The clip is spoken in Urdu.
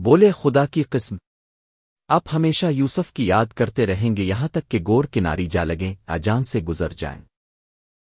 بولے خدا کی قسم۔ آپ ہمیشہ یوسف کی یاد کرتے رہیں گے یہاں تک کہ گور کناری جا لگیں اجان سے گزر جائیں۔